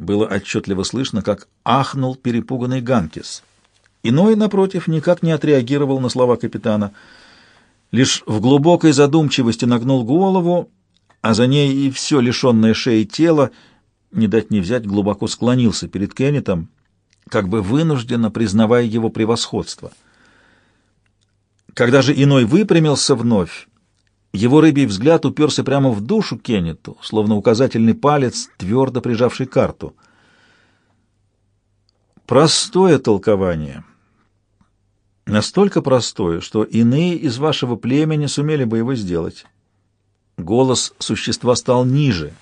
Было отчетливо слышно, как ахнул перепуганный Ганкис. Иной, напротив, никак не отреагировал на слова капитана. Лишь в глубокой задумчивости нагнул голову, а за ней и все лишенное шеи тело, не дать не взять, глубоко склонился перед Кеннетом, как бы вынужденно признавая его превосходство. Когда же иной выпрямился вновь, его рыбий взгляд уперся прямо в душу Кеннету, словно указательный палец, твердо прижавший карту. Простое толкование. Настолько простое, что иные из вашего племени сумели бы его сделать. Голос существа стал ниже.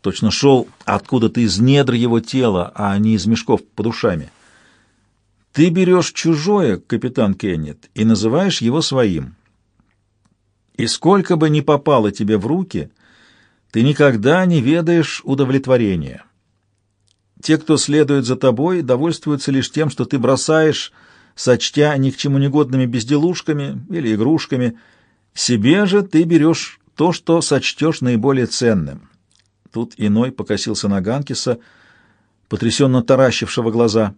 Точно шел откуда-то из недр его тела, а не из мешков под ушами. Ты берешь чужое, капитан Кеннет, и называешь его своим. И сколько бы ни попало тебе в руки, ты никогда не ведаешь удовлетворения. Те, кто следует за тобой, довольствуются лишь тем, что ты бросаешь, сочтя ни к чему негодными безделушками или игрушками. Себе же ты берешь то, что сочтешь наиболее ценным. Тут иной покосился на Ганкиса, потрясенно таращившего глаза.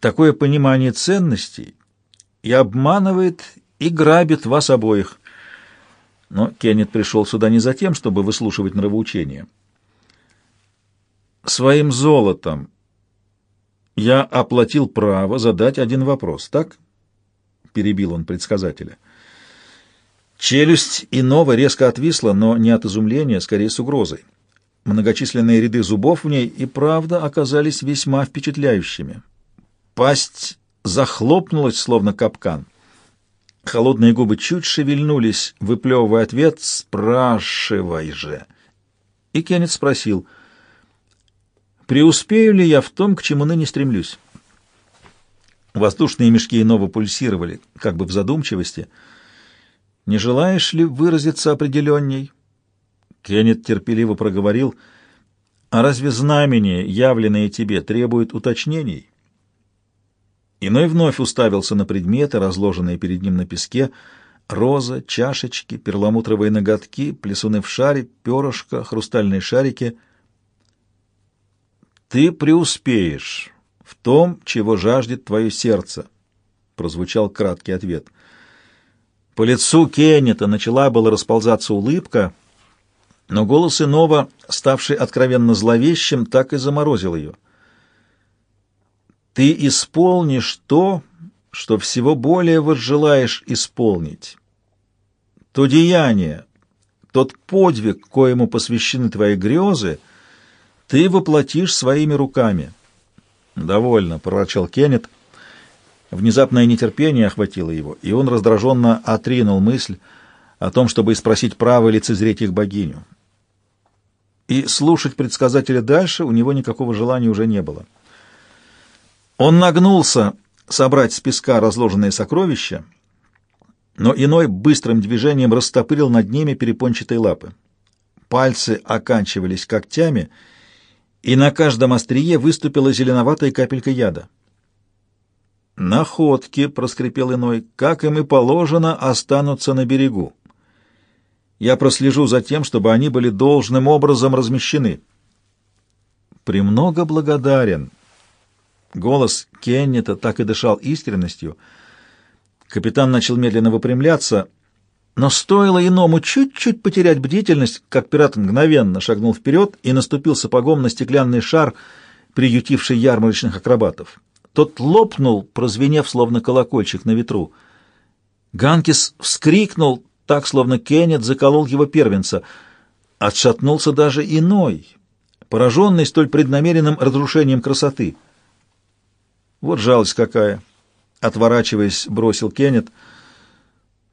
Такое понимание ценностей и обманывает и грабит вас обоих. Но Кеннет пришел сюда не за тем, чтобы выслушивать нравоучения. Своим золотом я оплатил право задать один вопрос, так? Перебил он предсказателя. Челюсть иного резко отвисла, но не от изумления, скорее с угрозой. Многочисленные ряды зубов в ней и правда оказались весьма впечатляющими. Пасть захлопнулась, словно капкан. Холодные губы чуть шевельнулись, выплевывая ответ «Спрашивай же!» И Кеннет спросил, «Преуспею ли я в том, к чему ныне стремлюсь?» Воздушные мешки иного пульсировали, как бы в задумчивости. «Не желаешь ли выразиться определенней?» Кеннет терпеливо проговорил, «А разве знамения, явленные тебе, требуют уточнений?» Иной вновь уставился на предметы, разложенные перед ним на песке, роза, чашечки, перламутровые ноготки, плесуны в шаре, перышко, хрустальные шарики. «Ты преуспеешь в том, чего жаждет твое сердце», — прозвучал краткий ответ. По лицу Кеннета начала было расползаться улыбка, но голос иного, ставший откровенно зловещим, так и заморозил ее — ты исполнишь то, что всего более возжелаешь исполнить. То деяние, тот подвиг, коему посвящены твои грезы, ты воплотишь своими руками. «Довольно», — проворчал Кеннет. Внезапное нетерпение охватило его, и он раздраженно отринул мысль о том, чтобы спросить, право лицезреть их богиню. И слушать предсказателя дальше у него никакого желания уже не было. Он нагнулся собрать с песка разложенные сокровища, но иной быстрым движением растопырил над ними перепончатые лапы. Пальцы оканчивались когтями, и на каждом острие выступила зеленоватая капелька яда. «Находки», — проскрипел иной, — «как им и положено, останутся на берегу. Я прослежу за тем, чтобы они были должным образом размещены». «Премного благодарен», Голос Кеннета так и дышал искренностью. Капитан начал медленно выпрямляться, но стоило иному чуть-чуть потерять бдительность, как пират мгновенно шагнул вперед и наступил сапогом на стеклянный шар, приютивший ярмарочных акробатов. Тот лопнул, прозвенев, словно колокольчик на ветру. Ганкис вскрикнул, так, словно Кеннет заколол его первенца. Отшатнулся даже иной, пораженный столь преднамеренным разрушением красоты — вот жалость какая. Отворачиваясь, бросил Кеннет.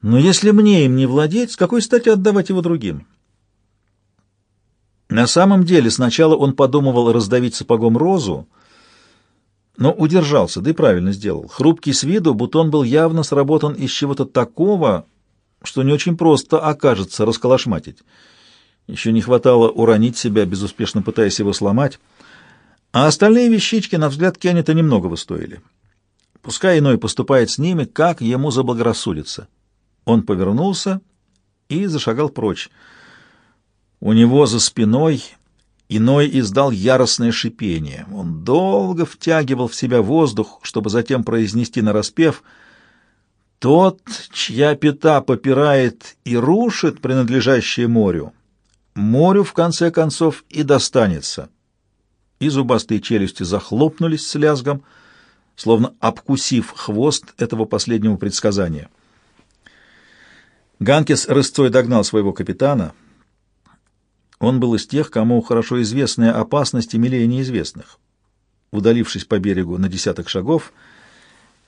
Но если мне им не владеть, с какой стати отдавать его другим? На самом деле сначала он подумывал раздавить сапогом розу, но удержался, да и правильно сделал. Хрупкий с виду, бутон был явно сработан из чего-то такого, что не очень просто окажется расколошматить. Еще не хватало уронить себя, безуспешно пытаясь его сломать. А остальные вещички, на взгляд Кеннета, немного стоили. Пускай иной поступает с ними, как ему заблагорассудится. Он повернулся и зашагал прочь. У него за спиной Иной издал яростное шипение. Он долго втягивал в себя воздух, чтобы затем произнести нараспев «Тот, чья пята попирает и рушит принадлежащее морю, морю, в конце концов, и достанется». И зубастые челюсти захлопнулись с лязгом, словно обкусив хвост этого последнего предсказания. Ганкис рысцой догнал своего капитана — он был из тех, кому хорошо известная опасность милее неизвестных. Удалившись по берегу на десяток шагов,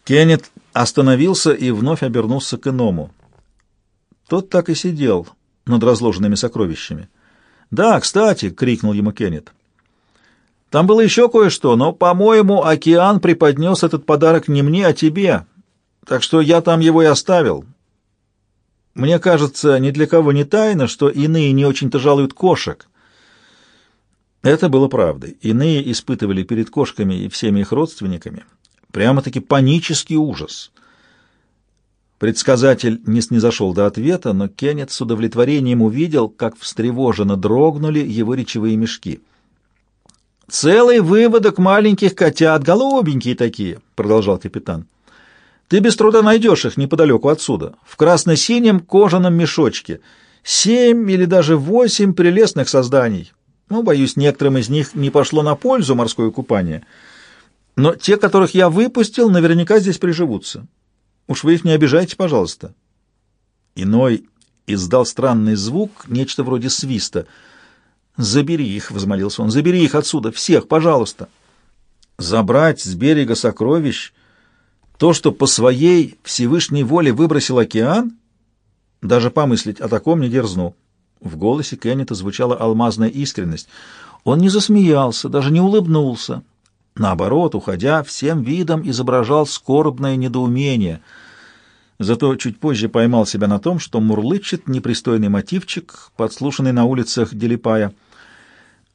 Кеннет остановился и вновь обернулся к иному. Тот так и сидел над разложенными сокровищами. «Да, кстати!» — крикнул ему Кеннет. «Там было еще кое-что, но, по-моему, океан преподнес этот подарок не мне, а тебе, так что я там его и оставил. Мне кажется, ни для кого не тайно, что иные не очень-то жалуют кошек. Это было правдой. Иные испытывали перед кошками и всеми их родственниками прямо-таки панический ужас. Предсказатель не снизошел до ответа, но Кеннет с удовлетворением увидел, как встревоженно дрогнули его речевые мешки. «Целый выводок маленьких котят, голубенькие такие», — продолжал капитан. Ты без труда найдешь их неподалеку отсюда, в красно-синем кожаном мешочке. Семь или даже восемь прелестных созданий. Ну, боюсь, некоторым из них не пошло на пользу морское купание. Но те, которых я выпустил, наверняка здесь приживутся. Уж вы их не обижайте, пожалуйста. Иной издал странный звук, нечто вроде свиста. «Забери их», — возмолился он, — «забери их отсюда, всех, пожалуйста». Забрать с берега сокровищ то, что по своей Всевышней воле выбросил океан, даже помыслить о таком не дерзну. В голосе Кеннета звучала алмазная искренность. Он не засмеялся, даже не улыбнулся. Наоборот, уходя, всем видом изображал скорбное недоумение. Зато чуть позже поймал себя на том, что мурлычет непристойный мотивчик, подслушанный на улицах Делипая.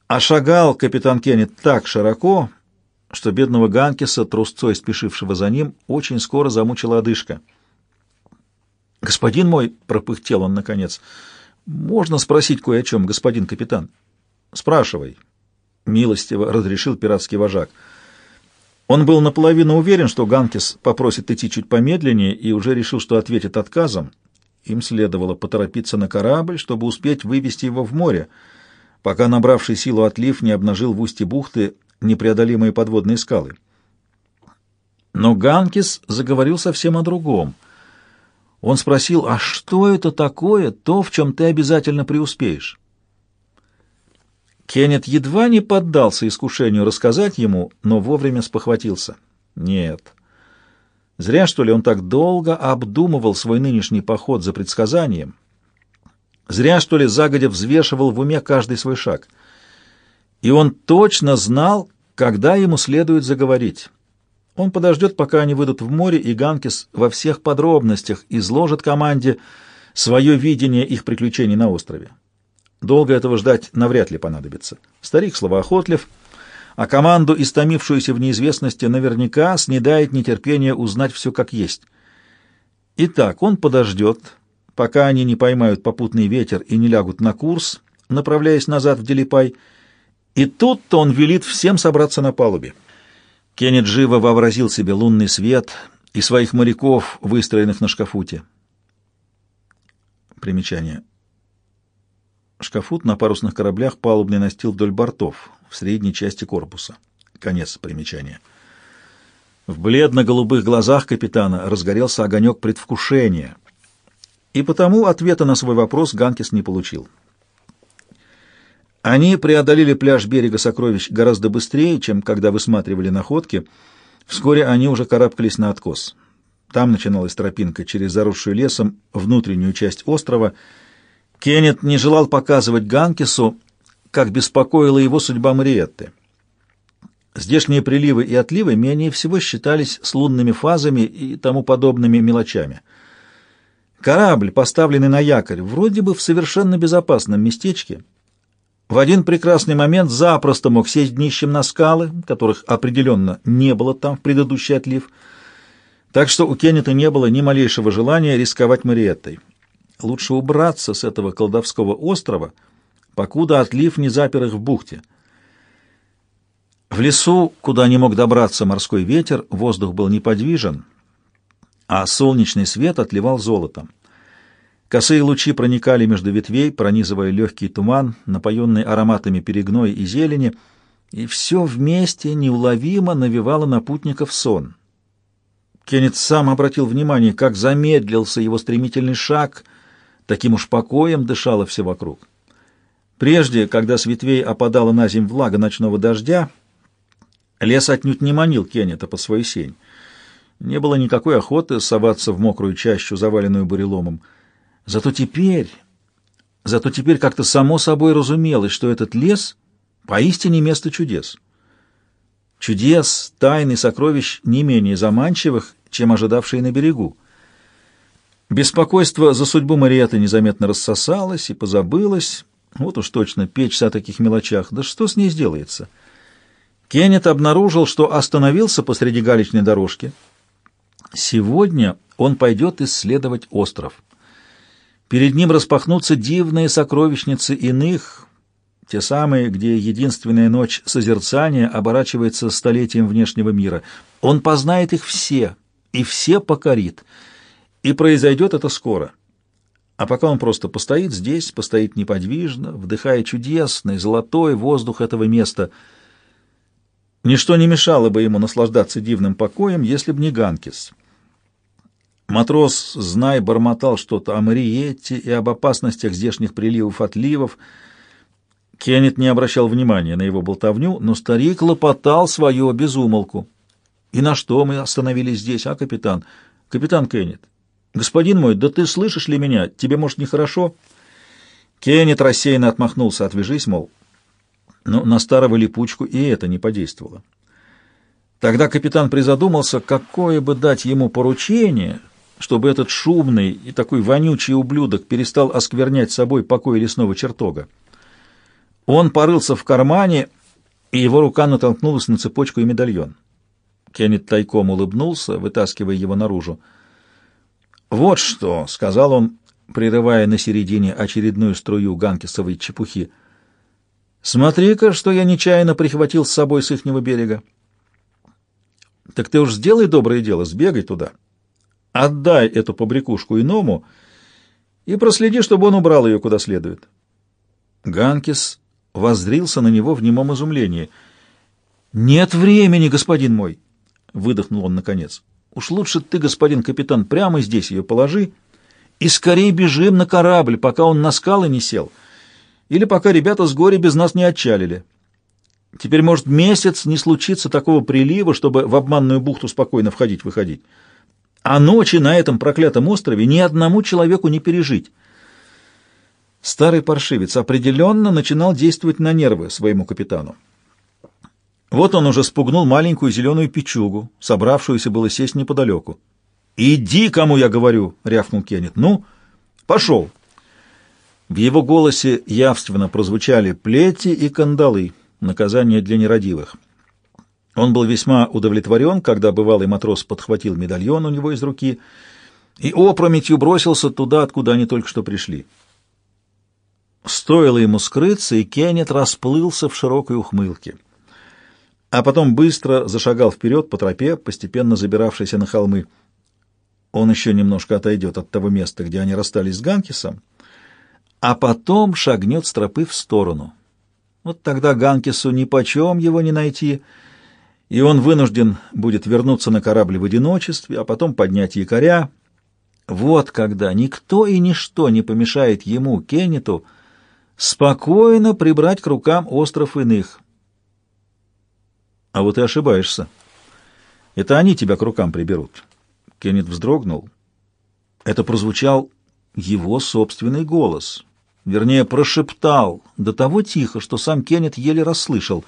А шагал капитан Кеннет так широко, что бедного Ганкиса, трусцой спешившего за ним, очень скоро замучила одышка. «Господин мой», — пропыхтел он наконец, — «можно спросить кое о чем, господин капитан?» «Спрашивай», — милостиво разрешил пиратский вожак. Он был наполовину уверен, что Ганкис попросит идти чуть помедленнее, и уже решил, что ответит отказом. Им следовало поторопиться на корабль, чтобы успеть вывести его в море, пока набравший силу отлив не обнажил в устье бухты непреодолимые подводные скалы. Но Ганкис заговорил совсем о другом. Он спросил, а что это такое, то, в чем ты обязательно преуспеешь? Кеннет едва не поддался искушению рассказать ему, но вовремя спохватился. Нет. Зря, что ли, он так долго обдумывал свой нынешний поход за предсказанием. Зря, что ли, загодя взвешивал в уме каждый свой шаг — и он точно знал, когда ему следует заговорить. Он подождет, пока они выйдут в море, и Ганкис во всех подробностях изложит команде свое видение их приключений на острове. Долго этого ждать навряд ли понадобится. Старик словоохотлив, а команду, истомившуюся в неизвестности, наверняка снедает нетерпение узнать все как есть. Итак, он подождет, пока они не поймают попутный ветер и не лягут на курс, направляясь назад в Делипай, и тут-то он велит всем собраться на палубе. Кеннет живо вообразил себе лунный свет и своих моряков, выстроенных на шкафуте. Примечание. Шкафут на парусных кораблях палубный настил вдоль бортов, в средней части корпуса. Конец примечания. В бледно-голубых глазах капитана разгорелся огонек предвкушения, и потому ответа на свой вопрос Ганкис не получил. Они преодолели пляж берега сокровищ гораздо быстрее, чем когда высматривали находки. Вскоре они уже карабкались на откос. Там начиналась тропинка через заросшую лесом внутреннюю часть острова. Кеннет не желал показывать Ганкису, как беспокоила его судьба Мариетты. Здешние приливы и отливы менее всего считались с лунными фазами и тому подобными мелочами. Корабль, поставленный на якорь, вроде бы в совершенно безопасном местечке — в один прекрасный момент запросто мог сесть днищем на скалы, которых определенно не было там в предыдущий отлив, так что у Кеннета не было ни малейшего желания рисковать Мариеттой. Лучше убраться с этого колдовского острова, покуда отлив не запер их в бухте — В лесу, куда не мог добраться морской ветер, воздух был неподвижен, а солнечный свет отливал золотом. Косые лучи проникали между ветвей, пронизывая легкий туман, напоенный ароматами перегноя и зелени, и все вместе неуловимо навевало на путников сон. Кеннет сам обратил внимание, как замедлился его стремительный шаг, таким уж покоем дышало все вокруг. Прежде, когда с ветвей опадала на земь влага ночного дождя, лес отнюдь не манил Кеннета под свою сень. Не было никакой охоты соваться в мокрую чащу, заваленную буреломом. Зато теперь, зато теперь как-то само собой разумелось, что этот лес поистине место чудес. Чудес, тайн сокровищ не менее заманчивых, чем ожидавшие на берегу. Беспокойство за судьбу Мариэты незаметно рассосалось и позабылось. Вот уж точно печься о таких мелочах. Да что с ней сделается? Кеннет обнаружил, что остановился посреди галечной дорожки. Сегодня он пойдет исследовать остров. Перед ним распахнутся дивные сокровищницы иных, те самые, где единственная ночь созерцания оборачивается столетием внешнего мира. Он познает их все, и все покорит. И произойдет это скоро. А пока он просто постоит здесь, постоит неподвижно, вдыхая чудесный, золотой воздух этого места. Ничто не мешало бы ему наслаждаться дивным покоем, если б не Ганкис. Матрос, знай, бормотал что-то о Мариетте и об опасностях здешних приливов-отливов. Кеннет не обращал внимания на его болтовню, но старик лопотал свое безумолку. «И на что мы остановились здесь, а, капитан? Капитан Кеннет, господин мой, да ты слышишь ли меня? Тебе, может, нехорошо?» Кеннет рассеянно отмахнулся, отвяжись, мол. Но на старого липучку и это не подействовало. Тогда капитан призадумался, какое бы дать ему поручение, чтобы этот шумный и такой вонючий ублюдок перестал осквернять собой покой лесного чертога. Он порылся в кармане, и его рука натолкнулась на цепочку и медальон. Кеннет тайком улыбнулся, вытаскивая его наружу. «Вот что», — сказал он, прерывая на середине очередную струю ганкисовой чепухи. «Смотри-ка, что я нечаянно прихватил с собой с ихнего берега». «Так ты уж сделай доброе дело, сбегай туда. Отдай эту побрякушку иному и проследи, чтобы он убрал ее куда следует». Ганкис воззрился на него в немом изумлении. «Нет времени, господин мой!» — выдохнул он наконец. «Уж лучше ты, господин капитан, прямо здесь ее положи и скорее бежим на корабль, пока он на скалы не сел, или пока ребята с горя без нас не отчалили. Теперь, может, месяц не случится такого прилива, чтобы в обманную бухту спокойно входить-выходить. А ночи на этом проклятом острове ни одному человеку не пережить». Старый паршивец определенно начинал действовать на нервы своему капитану. Вот он уже спугнул маленькую зеленую печугу, собравшуюся было сесть неподалеку. «Иди, кому я говорю!» — рявкнул Кеннет. «Ну, пошел!» В его голосе явственно прозвучали плети и кандалы, наказание для нерадивых. Он был весьма удовлетворен, когда бывалый матрос подхватил медальон у него из руки и опрометью бросился туда, откуда они только что пришли. Стоило ему скрыться, и Кеннет расплылся в широкой ухмылке. А потом быстро зашагал вперед по тропе, постепенно забиравшейся на холмы. Он еще немножко отойдет от того места, где они расстались с Ганкисом, а потом шагнет с тропы в сторону. Вот тогда Ганкису нипочем его не найти, и он вынужден будет вернуться на корабль в одиночестве, а потом поднять якоря. Вот когда никто и ничто не помешает ему, Кеннету, спокойно прибрать к рукам остров иных. А вот и ошибаешься. Это они тебя к рукам приберут. Кеннет вздрогнул. Это прозвучал его собственный голос. Вернее, прошептал, до того тихо, что сам Кеннет еле расслышал.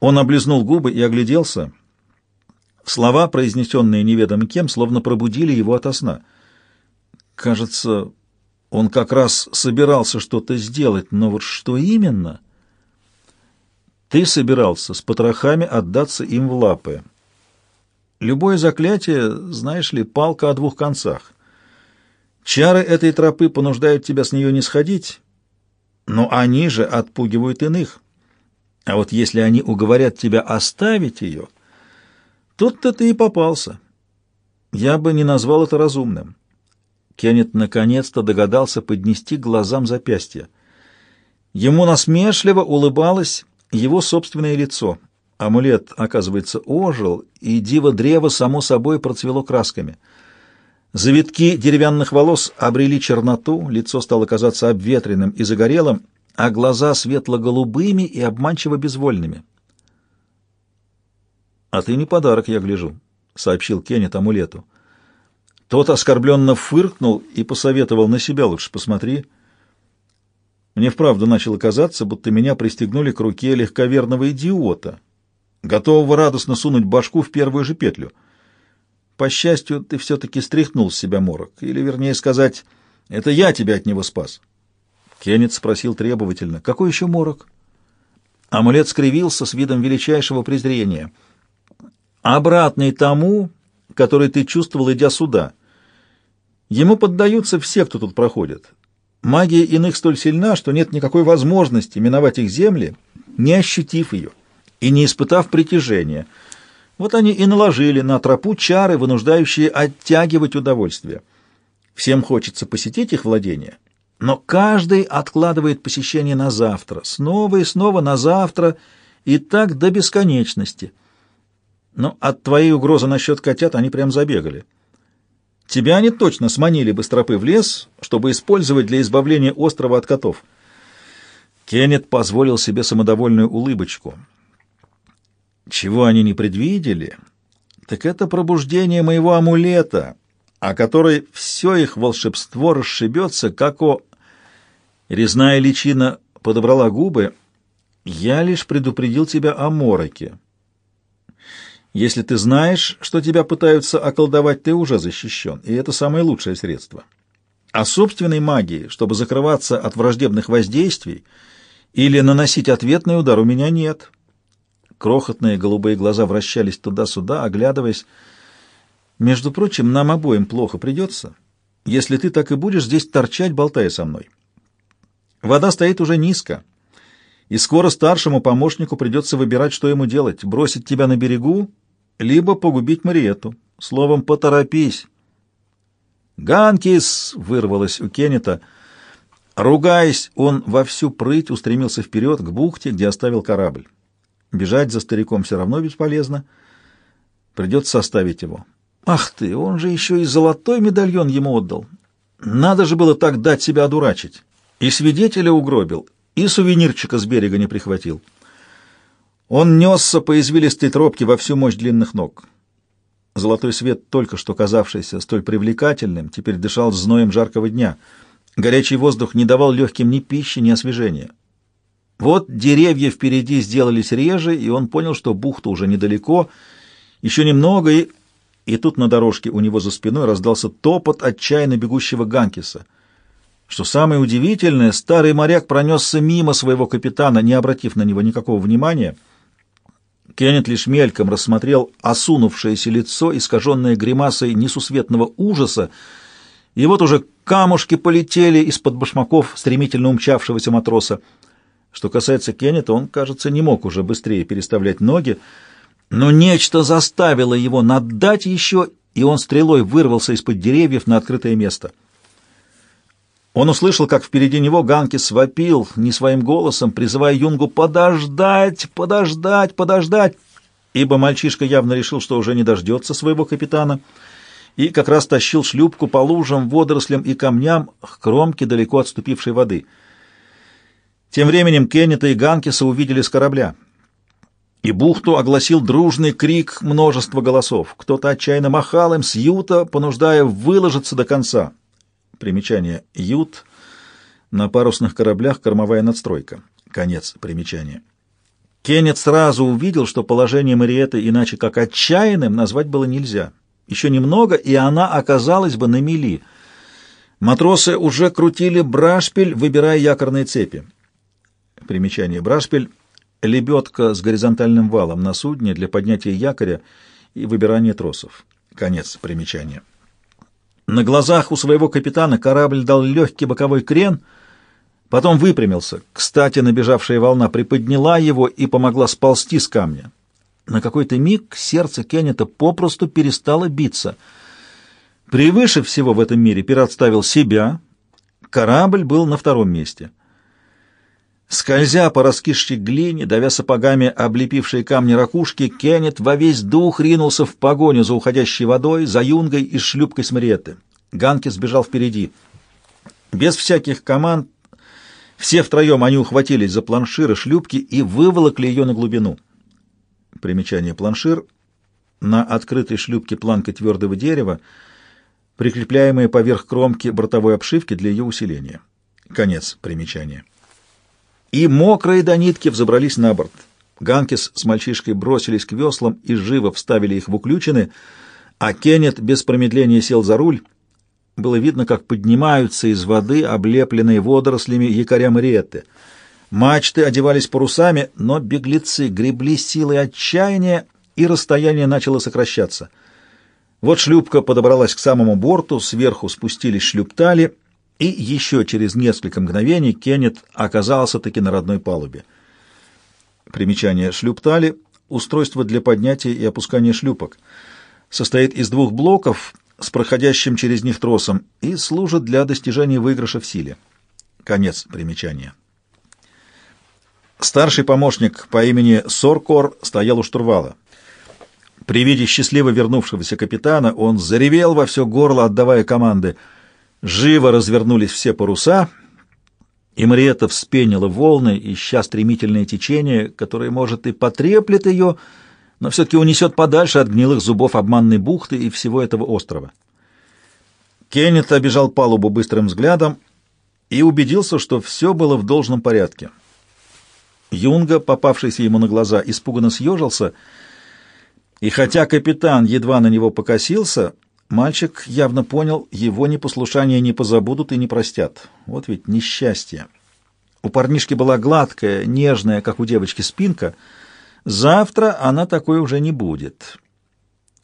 Он облизнул губы и огляделся. Слова, произнесенные неведомо кем, словно пробудили его ото сна. Кажется, он как раз собирался что-то сделать, но вот что именно? Ты собирался с потрохами отдаться им в лапы. Любое заклятие, знаешь ли, палка о двух концах. Чары этой тропы понуждают тебя с нее не сходить, но они же отпугивают иных. А вот если они уговорят тебя оставить ее, тут-то ты и попался. Я бы не назвал это разумным. Кеннет наконец-то догадался поднести глазам запястья. Ему насмешливо улыбалось его собственное лицо. Амулет, оказывается, ожил, и диво-древо само собой процвело красками. Завитки деревянных волос обрели черноту, лицо стало казаться обветренным и загорелым, а глаза светло-голубыми и обманчиво безвольными. «А ты не подарок, я гляжу», — сообщил Кеннет амулету. Тот оскорбленно фыркнул и посоветовал на себя лучше посмотри. Мне вправду начало казаться, будто меня пристегнули к руке легковерного идиота, готового радостно сунуть башку в первую же петлю. По счастью, ты все-таки стряхнул с себя морок, или, вернее сказать, это я тебя от него спас. Кеннет спросил требовательно, какой еще морок? Амулет скривился с видом величайшего презрения. Обратный тому, который ты чувствовал, идя сюда. Ему поддаются все, кто тут проходит. Магия иных столь сильна, что нет никакой возможности миновать их земли, не ощутив ее и не испытав притяжения. Вот они и наложили на тропу чары, вынуждающие оттягивать удовольствие. Всем хочется посетить их владения, но каждый откладывает посещение на завтра, снова и снова на завтра, и так до бесконечности. Но от твоей угрозы насчет котят они прям забегали. Тебя они точно сманили бы с тропы в лес, чтобы использовать для избавления острова от котов. Кеннет позволил себе самодовольную улыбочку. Чего они не предвидели, так это пробуждение моего амулета, о которой все их волшебство расшибется, как о... Резная личина подобрала губы. «Я лишь предупредил тебя о мороке. Если ты знаешь, что тебя пытаются околдовать, ты уже защищен, и это самое лучшее средство. А собственной магии, чтобы закрываться от враждебных воздействий или наносить ответный удар, у меня нет». Крохотные голубые глаза вращались туда-сюда, оглядываясь. «Между прочим, нам обоим плохо придется, если ты так и будешь здесь торчать, болтая со мной». Вода стоит уже низко, и скоро старшему помощнику придется выбирать, что ему делать — бросить тебя на берегу, либо погубить Мариету. Словом, поторопись. «Ганкис!» — вырвалось у Кеннета. Ругаясь, он во всю прыть устремился вперед к бухте, где оставил корабль. Бежать за стариком все равно бесполезно. Придется оставить его. Ах ты, он же еще и золотой медальон ему отдал. Надо же было так дать себя одурачить. И свидетеля угробил, и сувенирчика с берега не прихватил. Он несся по извилистой тропке во всю мощь длинных ног. Золотой свет, только что казавшийся столь привлекательным, теперь дышал зноем жаркого дня. Горячий воздух не давал легким ни пищи, ни освежения. Вот деревья впереди сделались реже, и он понял, что бухта уже недалеко, еще немного, и... И тут на дорожке у него за спиной раздался топот отчаянно бегущего Ганкиса — что самое удивительное, старый моряк пронесся мимо своего капитана, не обратив на него никакого внимания. Кеннет лишь мельком рассмотрел осунувшееся лицо, искаженное гримасой несусветного ужаса, и вот уже камушки полетели из-под башмаков стремительно умчавшегося матроса. Что касается Кеннета, он, кажется, не мог уже быстрее переставлять ноги, но нечто заставило его наддать еще, и он стрелой вырвался из-под деревьев на открытое место — он услышал, как впереди него Ганки свопил не своим голосом, призывая Юнгу подождать, подождать, подождать, ибо мальчишка явно решил, что уже не дождется своего капитана, и как раз тащил шлюпку по лужам, водорослям и камням к кромке далеко отступившей воды. Тем временем Кеннета и Ганкиса увидели с корабля, и бухту огласил дружный крик множества голосов. Кто-то отчаянно махал им с юта, понуждая выложиться до конца. Примечание. Ют. На парусных кораблях кормовая надстройка. Конец примечания. Кеннет сразу увидел, что положение Мариэты иначе как отчаянным назвать было нельзя. Еще немного, и она оказалась бы на мели. Матросы уже крутили брашпиль, выбирая якорные цепи. Примечание. Брашпиль — лебедка с горизонтальным валом на судне для поднятия якоря и выбирания тросов. Конец примечания. На глазах у своего капитана корабль дал легкий боковой крен, Потом выпрямился. Кстати, набежавшая волна приподняла его и помогла сползти с камня. На какой-то миг сердце Кеннета попросту перестало биться. Превыше всего в этом мире пират ставил себя. Корабль был на втором месте. Скользя по раскисшей глине, давя сапогами облепившие камни ракушки, Кеннет во весь дух ринулся в погоню за уходящей водой, за юнгой и шлюпкой с. Ганки сбежал впереди. Без всяких команд все втроем они ухватились за планширы шлюпки и выволокли ее на глубину. Примечание планшир на открытой шлюпке планка твердого дерева, прикрепляемая поверх кромки бортовой обшивки для ее усиления. Конец примечания. И мокрые до нитки взобрались на борт. Ганкис с мальчишкой бросились к веслам и живо вставили их в уключины, а Кеннет без промедления сел за руль. Было видно, как поднимаются из воды облепленные водорослями якоря Мариетты. Мачты одевались парусами, но беглецы гребли силой отчаяния, и расстояние начало сокращаться. Вот шлюпка подобралась к самому борту, сверху спустились шлюптали, и еще через несколько мгновений Кеннет оказался-таки на родной палубе. Примечание шлюптали — устройство для поднятия и опускания шлюпок. Состоит из двух блоков с проходящим через них тросом и служит для достижения выигрыша в силе. Конец примечания. Старший помощник по имени Соркор стоял у штурвала. При виде счастливо вернувшегося капитана он заревел во все горло, отдавая команды. Живо развернулись все паруса, и Мариетта вспенила волны, ища стремительное течение, которое, может, и потреплет ее, но все-таки унесет подальше от гнилых зубов обманной бухты и всего этого острова. Кеннет обежал палубу быстрым взглядом и убедился, что все было в должном порядке. Юнга, попавшийся ему на глаза, испуганно съежился, и хотя капитан едва на него покосился, мальчик явно понял, его непослушание не позабудут и не простят. Вот ведь несчастье. У парнишки была гладкая, нежная, как у девочки, спинка. Завтра она такой уже не будет.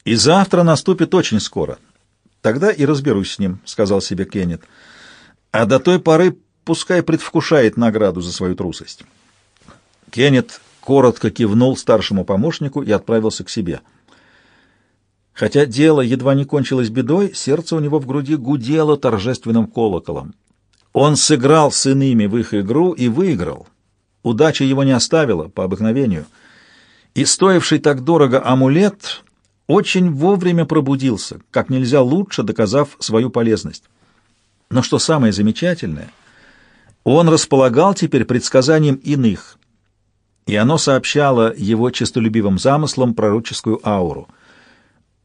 И завтра наступит очень скоро. Тогда и разберусь с ним, — сказал себе Кеннет. А до той поры пускай предвкушает награду за свою трусость. Кеннет коротко кивнул старшему помощнику и отправился к себе. Хотя дело едва не кончилось бедой, сердце у него в груди гудело торжественным колоколом. Он сыграл с иными в их игру и выиграл. Удача его не оставила, по обыкновению. И стоивший так дорого амулет очень вовремя пробудился, как нельзя лучше доказав свою полезность. Но что самое замечательное, он располагал теперь предсказанием иных — и оно сообщало его честолюбивым замыслам пророческую ауру.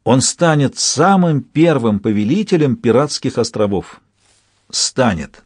Он станет самым первым повелителем пиратских островов. Станет.